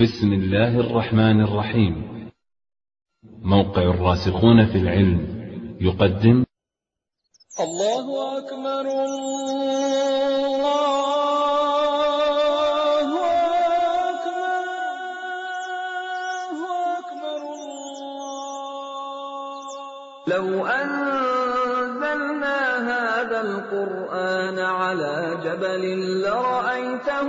بسم الله الرحمن الرحيم. موقع الراسخون في العلم يقدم. الله أكبر الله أكبر الله. أكبر الله لو أنزلنا هذا القرآن على جبل لرأيته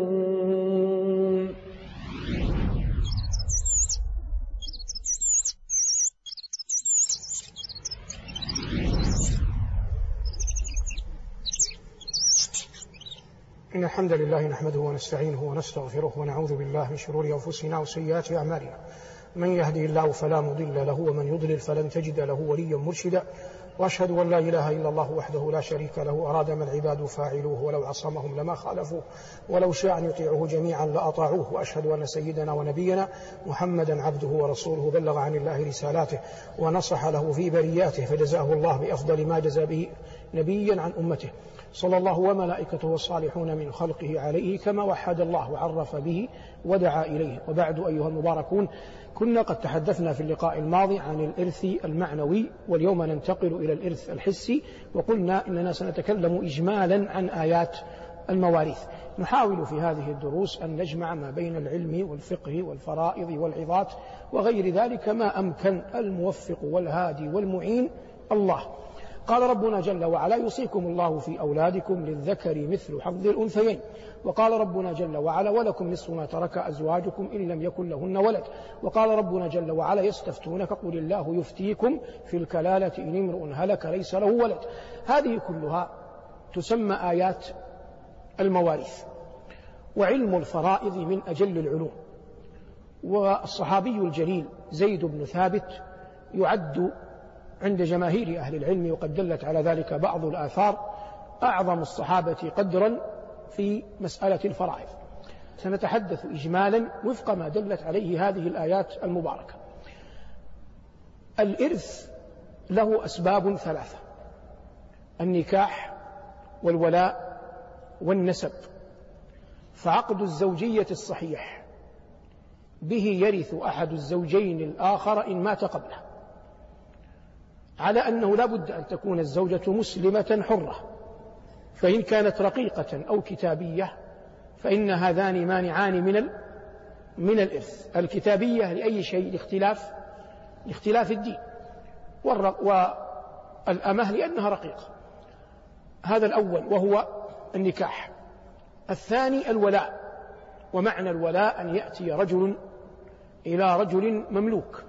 إن الحمد لله نحمده ونستعينه ونستغفره ونعوذ بالله من شرور أنفسنا وسيئات أعمالنا. من يهده الله فلا مضل له ومن يضلل فلن تجد له وليا مرشدا. وأشهد أن لا إله إلا الله وحده لا شريك له أراد ما العباد فاعلوه ولو عصمهم لما خالفوه. ولو شاء أن يطيعوه جميعا لأطاعوه. وأشهد أن سيدنا ونبينا محمدا عبده ورسوله بلغ عن الله رسالاته ونصح له في برياته فجزاه الله بأفضل ما جزى به نبيا عن أمته. صلى الله وملائكته والصالحون من خلقه عليه كما وحد الله وعرف به ودعا إليه. وبعد أيها المباركون كنا قد تحدثنا في اللقاء الماضي عن الإرث المعنوي واليوم ننتقل إلى الإرث الحسي وقلنا إننا سنتكلم إجمالا عن آيات المواريث. نحاول في هذه الدروس أن نجمع ما بين العلم والفقه والفرائض والعظات وغير ذلك ما أمكن الموفق والهادي والمعين الله. قال ربنا جل وعلا يوصيكم الله في أولادكم للذكر مثل حظ الأنثيين. وقال ربنا جل وعلا ولكم نصف ما ترك أزواجكم إن لم يكن لهن ولد. وقال ربنا جل وعلا يستفتونك قل الله يفتيكم في الكلالة إن امرؤ هلك ليس له ولد. هذه كلها تسمى آيات المواريث. وعلم الفرائض من أجل العلوم. والصحابي الجليل زيد بن ثابت يعد عند جماهير أهل العلم وقد دلت على ذلك بعض الآثار أعظم الصحابة قدرا في مسألة الفرائض. سنتحدث إجمالا وفق ما دلت عليه هذه الآيات المباركة. الإرث له أسباب ثلاثة النكاح والولاء والنسب. فعقد الزوجية الصحيح به يرث أحد الزوجين الآخر إن مات قبله. على أنه لا بد أن تكون الزوجة مسلمة حرة. فإن كانت رقيقة أو كتابية فإن هذان مانعان من من الإرث. الكتابية لأي شيء لاختلاف لاختلاف الدين. والأمة لأنها رقيقة. هذا الأول وهو النكاح. الثاني الولاء. ومعنى الولاء أن يأتي رجل إلى رجل مملوك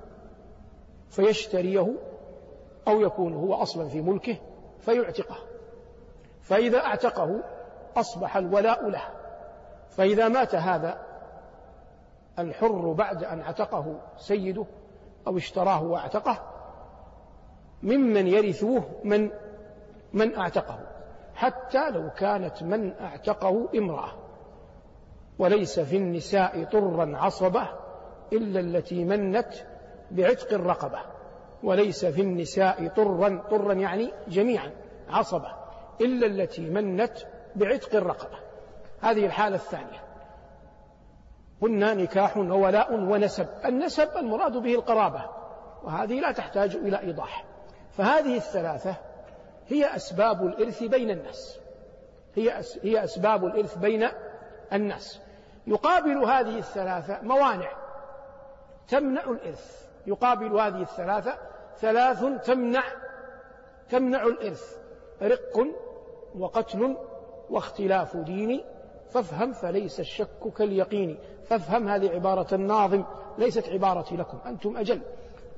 فيشتريه أو يكون هو أصلا في ملكه فيعتقه. فإذا اعتقه أصبح الولاء له. فإذا مات هذا الحر بعد أن اعتقه سيده أو اشتراه واعتقه ممن يرثوه من من اعتقه. حتى لو كانت من اعتقه امرأة. وليس في النساء طرا عصبة إلا التي منت بعتق الرقبة. وليس في النساء طرا طرا يعني جميعا عصبة إلا التي منت بعتق الرقبة. هذه الحالة الثانية. قلنا نكاح وولاء ونسب. النسب المراد به القرابة وهذه لا تحتاج إلى إيضاح. فهذه الثلاثة هي أسباب الإرث بين الناس. هي هي أسباب الإرث بين الناس. يقابل هذه الثلاثة موانع. تمنع الإرث. يقابل هذه الثلاثة ثلاث تمنع تمنع الإرث رق وقتل واختلاف دين. فافهم فليس الشك كاليقين. فافهم هذه عبارة الناظم ليست عبارتي لكم أنتم أجل.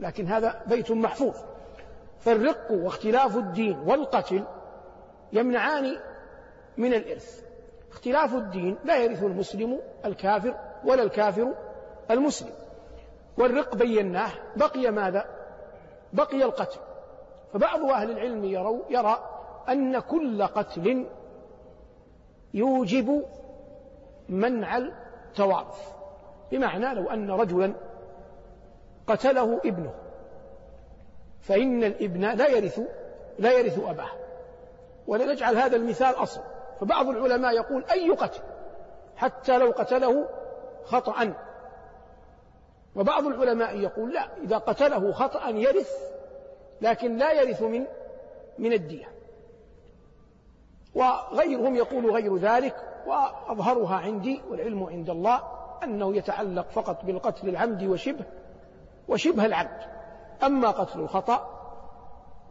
لكن هذا بيت محفوظ. فالرق واختلاف الدين والقتل يمنعان من الإرث. اختلاف الدين لا يرث المسلم الكافر ولا الكافر المسلم. والرق بيناه بقي ماذا؟ بقي القتل. فبعض أهل العلم يروا يرى أن كل قتل يوجب منع التوارث بمعنى لو أن رجلا قتله ابنه فإن الابن لا يرث لا يرث أباه. ولنجعل هذا المثال أصل. فبعض العلماء يقول أي قتل؟ حتى لو قتله خطأ. وبعض العلماء يقول لا إذا قتله خطأ يرث لكن لا يرث من من الدية. وغيرهم يقول غير ذلك وأظهرها عندي والعلم عند الله أنه يتعلق فقط بالقتل العمد وشبه وشبه العمد أما قتل الخطأ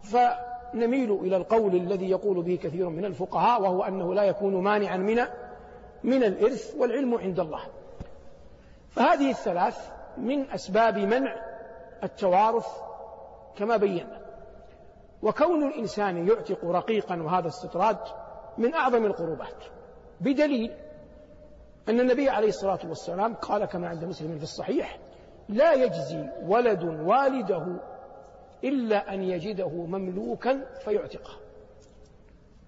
فنميل إلى القول الذي يقول به كثير من الفقهاء وهو أنه لا يكون مانعا من من الإرث والعلم عند الله. فهذه الثلاث من أسباب منع التوارث كما بينا. وكون الإنسان يعتق رقيقا وهذا استطراد من أعظم القربات بدليل أن النبي عليه الصلاة والسلام قال كما عند مسلم في الصحيح لا يجزي ولد والده إلا أن يجده مملوكا فيعتقه.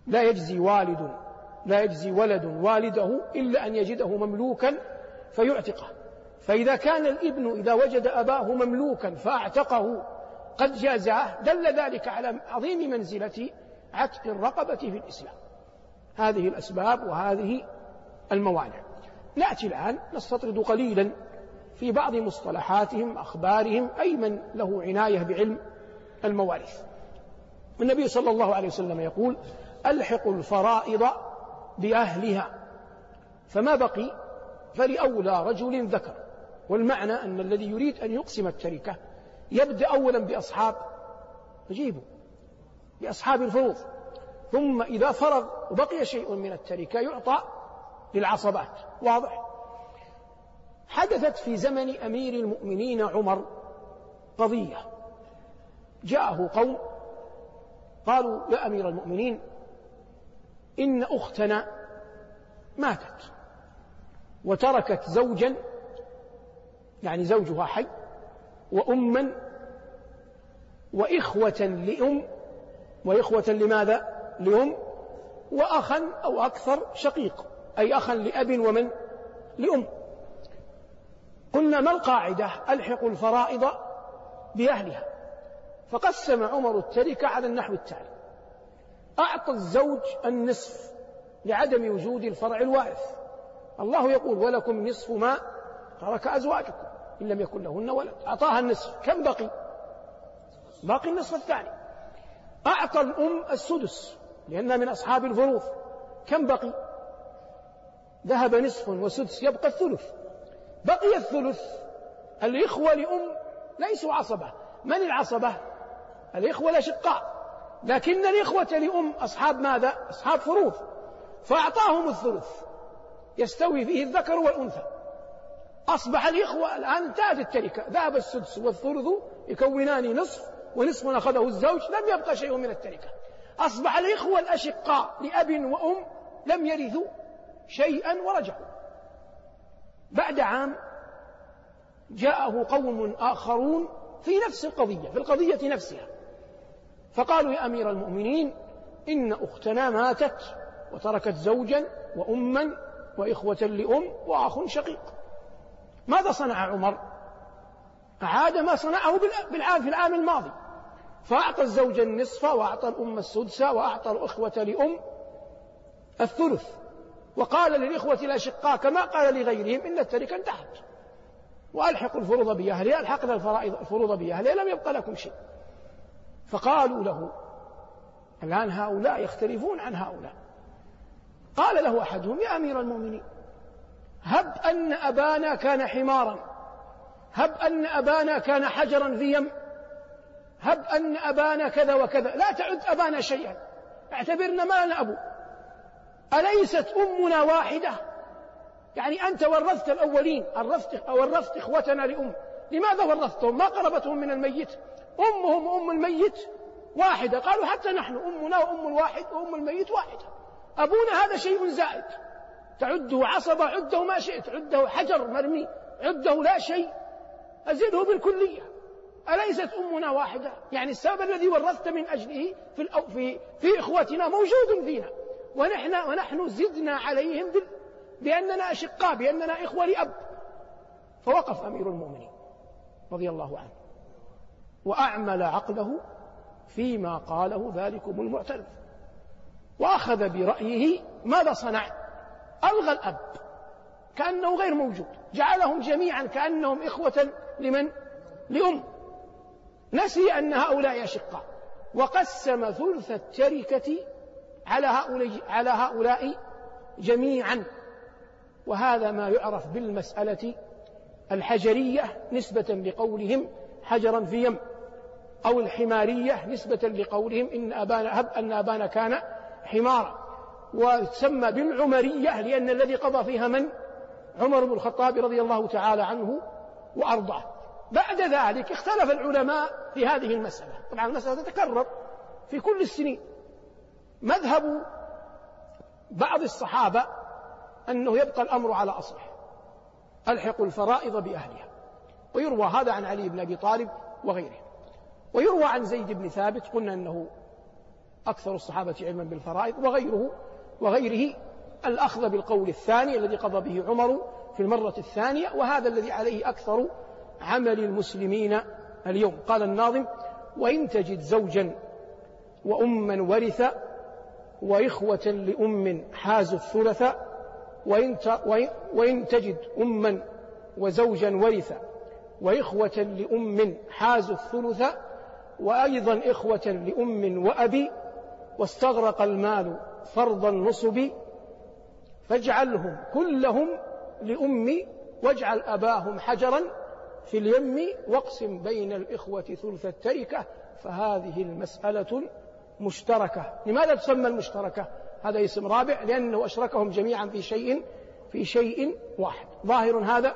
لا يجزي والد لا يجزي ولد والده إلا أن يجده مملوكا فيعتقه. فإذا كان الابن إذا وجد أباه مملوكا فأعتقه قد جازاه دل ذلك على عظيم منزلة عتق الرقبة في الإسلام. هذه الأسباب وهذه الموانع. نأتي الآن نستطرد قليلا في بعض مصطلحاتهم أخبارهم أي من له عناية بعلم المواريث. النبي صلى الله عليه وسلم يقول ألحقوا الفرائض بأهلها فما بقي؟ فلأولى رجل ذكر. والمعنى أن الذي يريد أن يقسم التركة يبدأ أولا بأصحاب نجيبه بأصحاب الفروض. ثم إذا فرغ وبقي شيء من التركة يعطى للعصبات. واضح؟ حدثت في زمن أمير المؤمنين عمر قضية. جاءه قوم قالوا يا أمير المؤمنين إن أختنا ماتت وتركت زوجا يعني زوجها حي وأما وإخوة لأم وإخوة لماذا؟ لأم وأخا أو أكثر شقيق أي أخا لأب ومن؟ لأم. قلنا ما القاعدة؟ ألحق الفرائض بأهلها. فقسم عمر التركة على النحو التالي. أعطى الزوج النصف لعدم وجود الفرع الوارث الله يقول ولكم نصف ما ترك أزواجكم. إن لم يكن لهن ولد. أعطاها النصف. كم بقي؟ باقي النصف الثاني. أعطى الأم السدس لأنها من أصحاب الفروض كم بقي؟ ذهب نصف وسدس يبقى الثلث. بقي الثلث. الإخوة لأم ليسوا عصبة. من العصبة؟ الإخوة الأشقاء. لكن الإخوة لأم أصحاب ماذا؟ أصحاب فروض. فأعطاهم الثلث. يستوي فيه الذكر والأنثى. أصبح الإخوة الآن انتهت التركة. ذهب السدس والثلث يكونان نصف ونصف أخذه الزوج لم يبقى شيء من التركة. أصبح الإخوة الأشقاء لأب وأم لم يرثوا شيئا ورجعوا. بعد عام جاءه قوم آخرون في نفس القضية في القضية نفسها. فقالوا يا أمير المؤمنين إن أختنا ماتت وتركت زوجا وأما وإخوة لأم وأخ شقيق. ماذا صنع عمر؟ أعاد ما صنعه بالعام في العام الماضي. فأعطى الزوج النصف وأعطى الأم السدس وأعطى الأخوة لأم الثلث. وقال للإخوة الأشقاء كما قال لغيرهم إن التركة انتهت وألحقوا الفروض بأهلها ألحقنا الفرائض الفروض بأهلها لم يبقى لكم شيء. فقالوا له الآن هؤلاء يختلفون عن هؤلاء. قال له أحدهم يا أمير المؤمنين هب أن أبانا كان حمارا. هب أن أبانا كان حجرا في يم. هب أن أبانا كذا وكذا. لا تعد أبانا شيئا. اعتبرنا ما لنا أبو. أليست أمنا واحدة؟ يعني أنت ورثت الأولين. ورثت ورثت إخوتنا لأم. لماذا ورثتهم؟ ما قربتهم من الميت. أمهم وأم الميت واحدة. قالوا حتى نحن أمنا وأم الواحد وأم الميت واحدة. أبونا هذا شيء زائد. تعده عصبة عده ما شئت عده حجر مرمي عده لا شيء. أزده بالكلية. أليست أمنا واحدة؟ يعني السبب الذي ورثت من أجله في, في, في إخوتنا موجود فينا. ونحن, ونحن زدنا عليهم بأننا أشقاء بأننا إخوة لأب. فوقف أمير المؤمنين رضي الله عنه. وأعمل عقله فيما قاله ذلكم المعترف. وأخذ برأيه ماذا صنع؟ ألغى الأب كأنه غير موجود جعلهم جميعا كأنهم إخوة لمن؟ لأم. نسي أن هؤلاء أشقاء وقسم ثلث التركة على هؤلاء على هؤلاء جميعا. وهذا ما يعرف بالمسألة الحجرية نسبة لقولهم حجرا في يم أو الحمارية نسبة لقولهم إن أبانا هب أن أبانا كان حمارا. وتسمى بالعمرية لأن الذي قضى فيها من؟ عمر بن الخطاب رضي الله تعالى عنه وأرضاه. بعد ذلك اختلف العلماء في هذه المسألة. طبعا المسألة تتكرر في كل السنين. مذهب بعض الصحابة أنه يبقى الأمر على أصله. ألحقوا الفرائض بأهلها. ويروى هذا عن علي بن أبي طالب وغيره. ويروى عن زيد بن ثابت قلنا أنه أكثر الصحابة علما بالفرائض وغيره وغيره الأخذ بالقول الثاني الذي قضى به عمر في المرة الثانية وهذا الذي عليه أكثر عمل المسلمين اليوم. قال الناظم وإن تجد زوجا وأما ورث وإخوة لأم حازوا الثلث وإن, وإن تجد أما وزوجا ورث وإخوة لأم حازوا الثلث وأيضا إخوة لأم وأبي واستغرق المال فرض النصب فاجعلهم كلهم لأم واجعل أباهم حجرا في اليم واقسم بين الإخوة ثلث التركة فهذه المسألة مشتركة. لماذا تسمى المشتركة؟ هذا اسم رابع لأنه أشركهم جميعا في شيء في شيء واحد. ظاهر هذا؟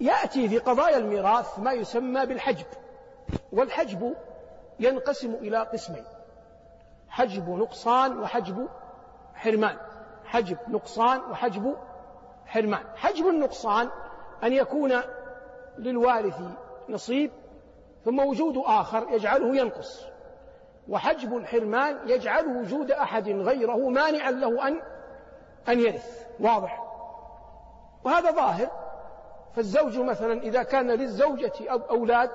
يأتي في قضايا الميراث ما يسمى بالحجب والحجب ينقسم إلى قسمين. حجب نقصان وحجب حرمان. حجب نقصان وحجب حرمان. حجب النقصان أن يكون للوارث نصيب ثم وجود آخر يجعله ينقص. وحجب الحرمان يجعل وجود أحد غيره مانعا له أن أن يرث. واضح؟ وهذا ظاهر. فالزوج مثلا إذا كان للزوجة أو أولاد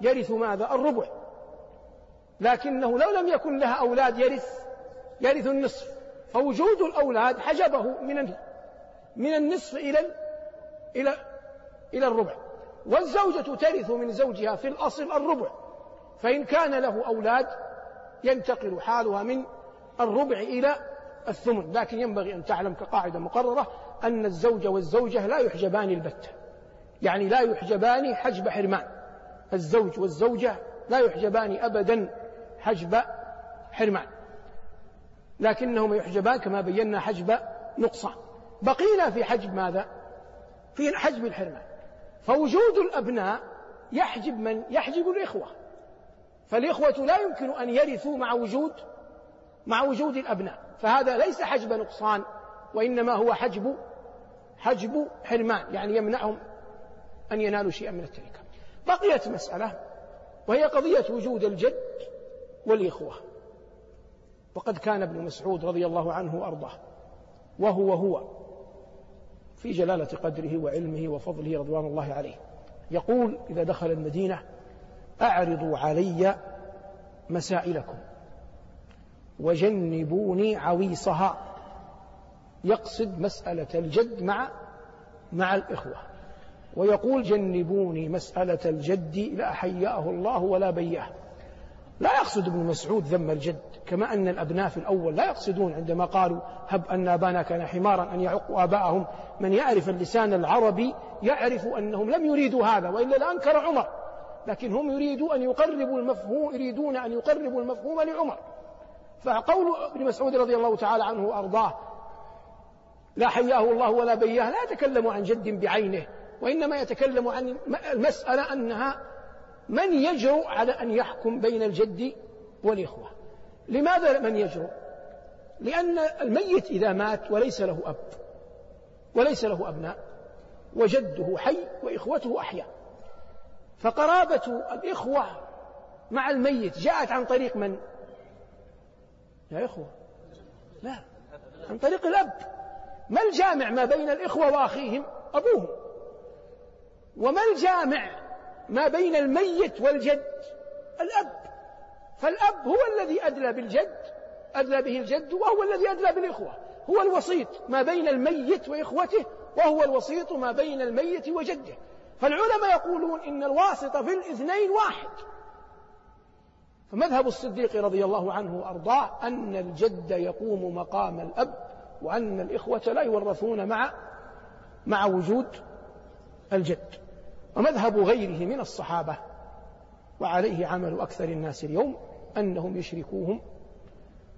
يرث ماذا؟ الربع. لكنه لو لم يكن لها أولاد يرث يرث النصف. فوجود الأولاد حجبه من من النصف إلى إلى إلى الربع. والزوجة ترث من زوجها في الأصل الربع. فإن كان له أولاد ينتقل حالها من الربع إلى الثمن. لكن ينبغي أن تعلم كقاعدة مقررة أن الزوج والزوجة لا يحجبان البتة يعني لا يحجبان حجب حرمان. الزوج والزوجة لا يحجبان أبدا حجب حرمان. لكنهما يحجبان كما بينا حجب نقصان. بقينا في حجب ماذا؟ في حجب الحرمان. فوجود الأبناء يحجب من؟ يحجب الإخوة. فالإخوة لا يمكن أن يرثوا مع وجود مع وجود الأبناء. فهذا ليس حجب نقصان وإنما هو حجب حجب حرمان. يعني يمنعهم أن ينالوا شيئا من التركة. بقيت مسألة وهي قضية وجود الجد. والإخوة. وقد كان ابن مسعود رضي الله عنه وأرضاه. وهو هو. في جلالة قدره وعلمه وفضله رضوان الله عليه. يقول إذا دخل المدينة أعرضوا علي مسائلكم. وجنبوني عويصها. يقصد مسألة الجد مع مع الإخوة. ويقول جنبوني مسألة الجد لا حياه الله ولا بياه. لا يقصد ابن مسعود ذم الجد كما أن الأبناء في الأول لا يقصدون عندما قالوا هب أن أبانا كان حمارا أن يعقوا آباءهم. من يعرف اللسان العربي يعرف أنهم لم يريدوا هذا وإلا لأنكر عمر. لكن هم يريدوا أن يقربوا المفهوم يريدون أن يقربوا المفهوم لعمر. فقول ابن مسعود رضي الله تعالى عنه وأرضاه لا حياه الله ولا بياه لا يتكلم عن جد بعينه وإنما يتكلم عن المسألة أنها من يجرؤ على أن يحكم بين الجد والإخوة؟ لماذا من يجرؤ؟ لأن الميت إذا مات وليس له أب وليس له أبناء وجده حي وإخوته أحياء. فقرابة الإخوة مع الميت جاءت عن طريق من؟ يا إخوة. لا عن طريق الأب. ما الجامع ما بين الإخوة وأخيهم؟ أبوهم. وما الجامع ما بين الميت والجد الأب. فالأب هو الذي أدلى بالجد أدلى به الجد وهو الذي أدلى بالإخوة. هو الوسيط ما بين الميت وإخوته وهو الوسيط ما بين الميت وجده. فالعلماء يقولون إن الواسط في الاثنين واحد. فمذهب الصديق رضي الله عنه وأرضاه أن الجد يقوم مقام الأب وأن الإخوة لا يورثون مع مع وجود الجد. ومذهب غيره من الصحابة وعليه عمل أكثر الناس اليوم أنهم يشركوهم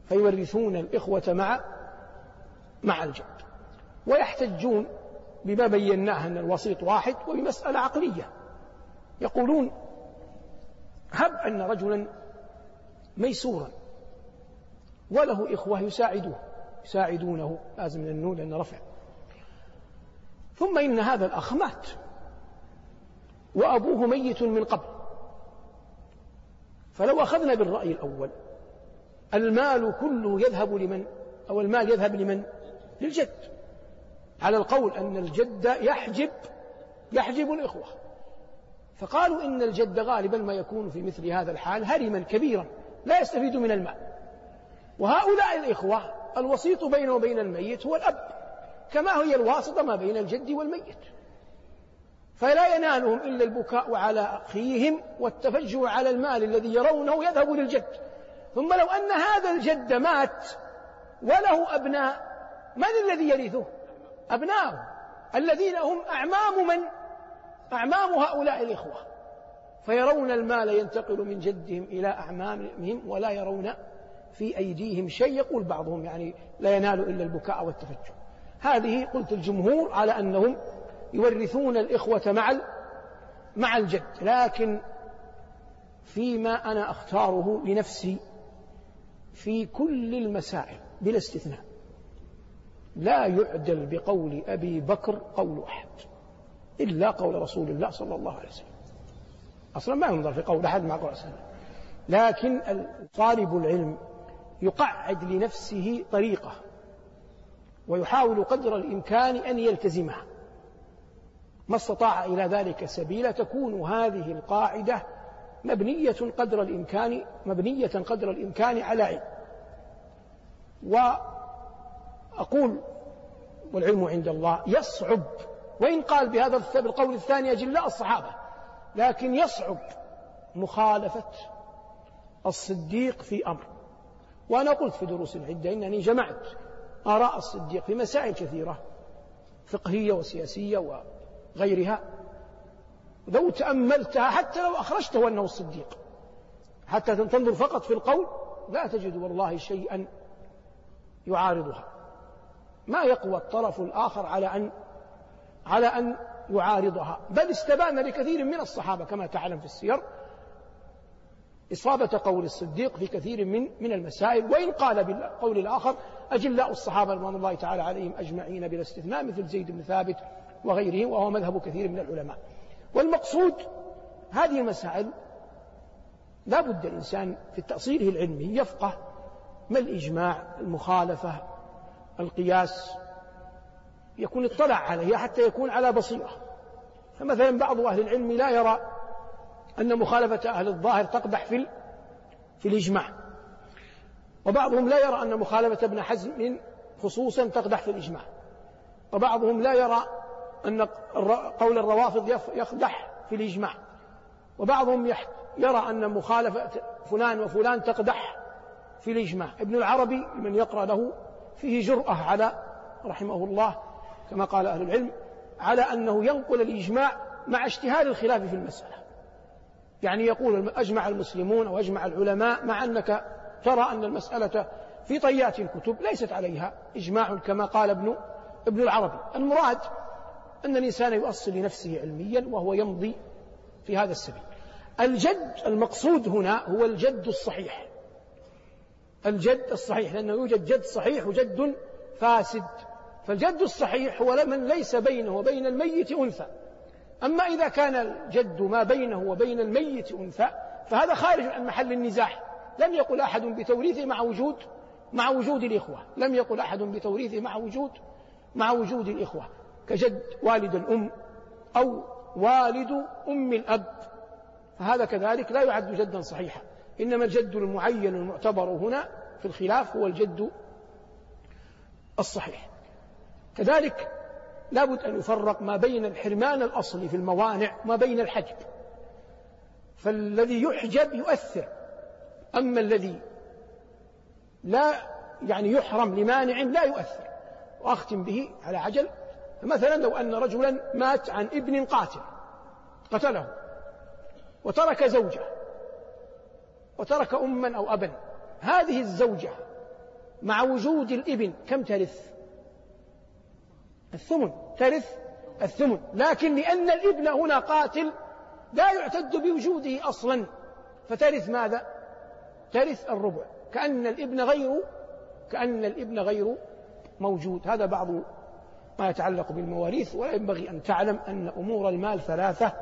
فيورثون الإخوة مع مع الجد ويحتجون بما بيناه أن الوسيط واحد وبمسألة عقلية. يقولون هب أن رجلا ميسورا وله إخوة يساعدوه يساعدونه لازم النون لأن رفع. ثم إن هذا الأخ مات. وأبوه ميت من قبل. فلو أخذنا بالرأي الأول المال كله يذهب لمن؟ أو المال يذهب لمن؟ للجد. على القول أن الجد يحجب يحجب الإخوة. فقالوا إن الجد غالبا ما يكون في مثل هذا الحال هرما كبيرا لا يستفيد من المال. وهؤلاء الإخوة الوسيط بينه وبين الميت هو الأب كما هي الواسطة ما بين الجد والميت. فلا ينالهم إلا البكاء على أخيهم والتفجع على المال الذي يرونه يذهب للجد. ثم لو أن هذا الجد مات وله أبناء من الذي يرثه؟ أبناؤه. الذين هم أعمام من؟ أعمام هؤلاء الإخوة. فيرون المال ينتقل من جدهم إلى أعمامهم ولا يرون في أيديهم شيء. يقول بعضهم يعني لا ينال إلا البكاء والتفجع. هذه قلت الجمهور على أنهم يورثون الإخوة مع مع الجد. لكن فيما أنا أختاره لنفسي في كل المسائل بلا استثناء لا يعدل بقول أبي بكر قول أحد إلا قول رسول الله صلى الله عليه وسلم. أصلا ما ينظر في قول أحد مع قول الله. لكن طالب العلم يقعد لنفسه طريقة ويحاول قدر الإمكان أن يلتزمها. ما استطاع إلى ذلك سبيلا تكون هذه القاعدة مبنية قدر الإمكان مبنية قدر الإمكان على علم. وأقول والعلم عند الله يصعب. وإن قال بهذا القول الثاني أجلاء الصحابة لكن يصعب مخالفة الصديق في أمر. وأنا قلت في دروس عدة إنني جمعت آراء الصديق في مسائل كثيرة فقهية وسياسية وغيرها لو تأملتها حتى لو أخرجته أنه الصديق. حتى تنظر فقط في القول لا تجد والله شيئا يعارضها. ما يقوى الطرف الآخر على أن على أن يعارضها. بل استبان لكثير من الصحابة كما تعلم في السير إصابة قول الصديق في كثير من من المسائل. وإن قال بالقول الآخر أجلاء الصحابة رضوان الله تعالى عليهم أجمعين بلا استثناء مثل زيد بن ثابت وغيره وهو مذهب كثير من العلماء. والمقصود هذه المسائل لا بد الإنسان في تأصيله العلمي يفقه ما الإجماع المخالفة القياس يكون اطلع عليها حتى يكون على بصيرة. فمثلا بعض أهل العلم لا يرى أن مخالفة أهل الظاهر تقدح في في الإجماع. وبعضهم لا يرى أن مخالفة ابن حزم خصوصا تقدح في الإجماع. وبعضهم لا يرى أن قول الروافض يقدح في الإجماع. وبعضهم يرى أن مخالفة فلان وفلان تقدح في الإجماع. ابن العربي من يقرأ له فيه جرأة على رحمه الله كما قال أهل العلم على أنه ينقل الإجماع مع اجتهاد الخلاف في المسألة. يعني يقول أجمع المسلمون أو أجمع العلماء مع أنك ترى أن المسألة في طيات الكتب ليست عليها إجماع كما قال ابن ابن العربي. المراد أن الإنسان يؤصل لنفسه علميا وهو يمضي في هذا السبيل. الجد المقصود هنا هو الجد الصحيح. الجد الصحيح لأنه يوجد جد صحيح وجد فاسد. فالجد الصحيح هو من ليس بينه وبين الميت أنثى. أما إذا كان الجد ما بينه وبين الميت أنثى فهذا خارج عن محل النزاع لم يقل أحد بتوريثه مع وجود مع وجود الإخوة. لم يقل أحد بتوريثه مع وجود مع وجود الإخوة. كجد والد الأم أو والد أم الأب. فهذا كذلك لا يعد جدا صحيحا. إنما الجد المعين المعتبر هنا في الخلاف هو الجد الصحيح. كذلك لابد أن يفرق ما بين الحرمان الأصلي في الموانع وما بين الحجب. فالذي يحجب يؤثر. أما الذي لا يعني يحرم لمانع لا يؤثر. وأختم به على عجل. مثلا لو أن رجلا مات عن ابن قاتل قتله وترك زوجة وترك أما أو أبا هذه الزوجة مع وجود الابن كم ترث؟ الثمن ترث الثمن. لكن لأن الابن هنا قاتل لا يعتد بوجوده أصلا. فترث ماذا؟ ترث الربع. كأن الابن غير كأن الابن غير موجود. هذا بعض ما يتعلق بالمواريث ولا ينبغي أن تعلم أن أمور المال ثلاثة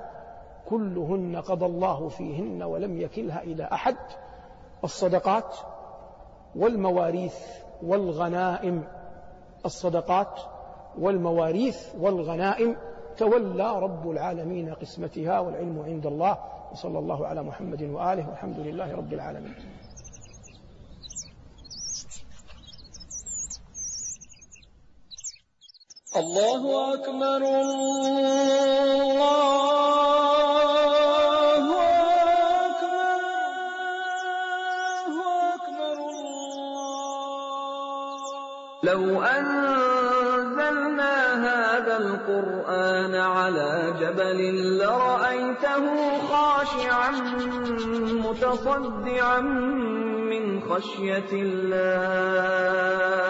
كلهن قضى الله فيهن ولم يكلها إلى أحد الصدقات والمواريث والغنائم الصدقات والمواريث والغنائم تولى رب العالمين قسمتها والعلم عند الله وصلى الله على محمد وآله والحمد لله رب العالمين. الله أكبر الله أكبر الله أكبر الله لو أنزلنا هذا القرآن على جبل لرأيته خاشعا متصدعا من خشية الله